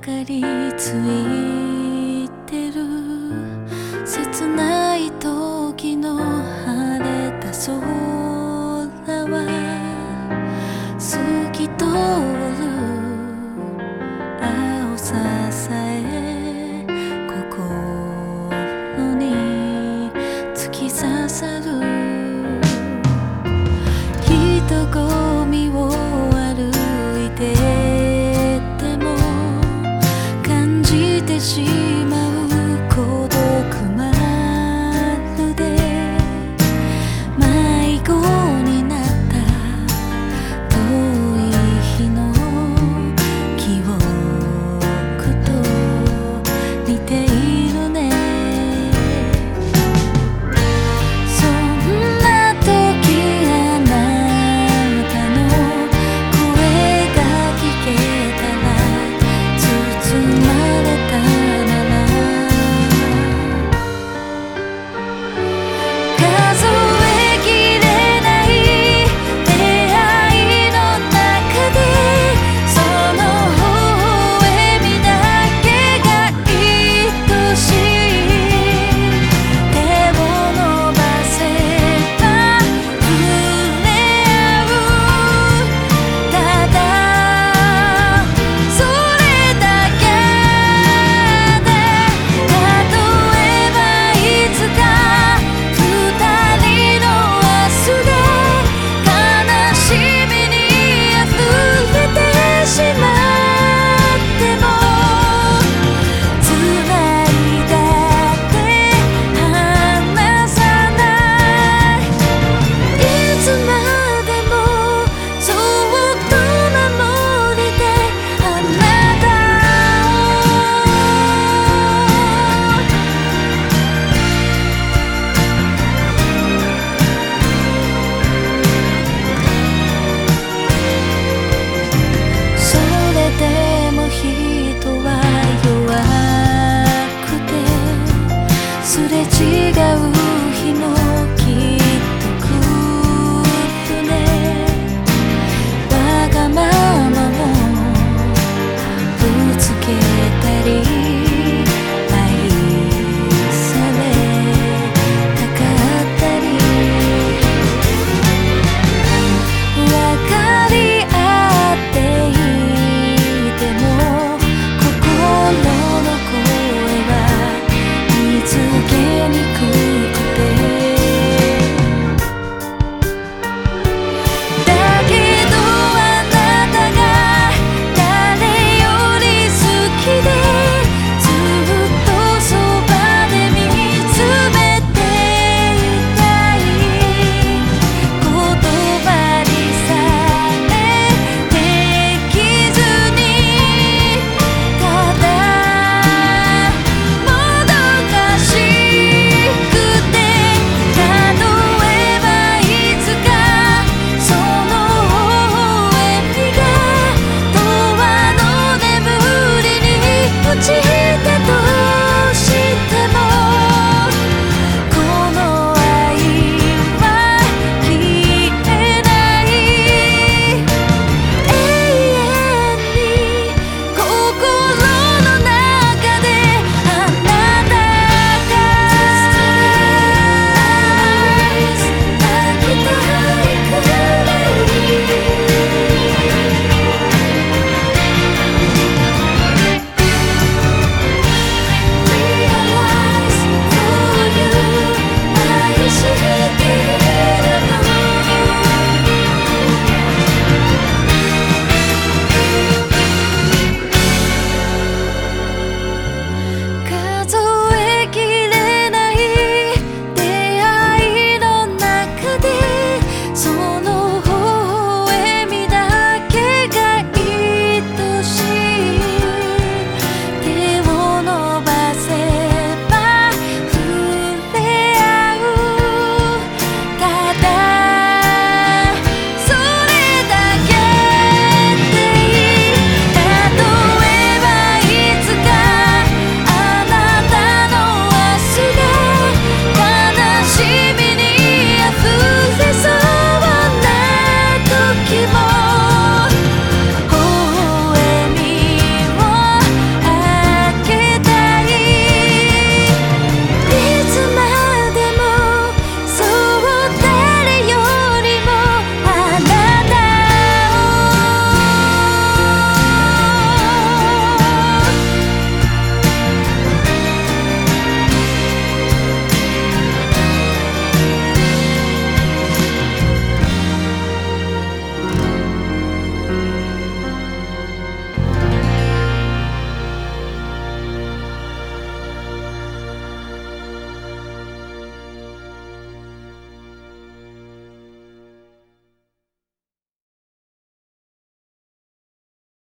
かりついてる。切ない時の晴れた空。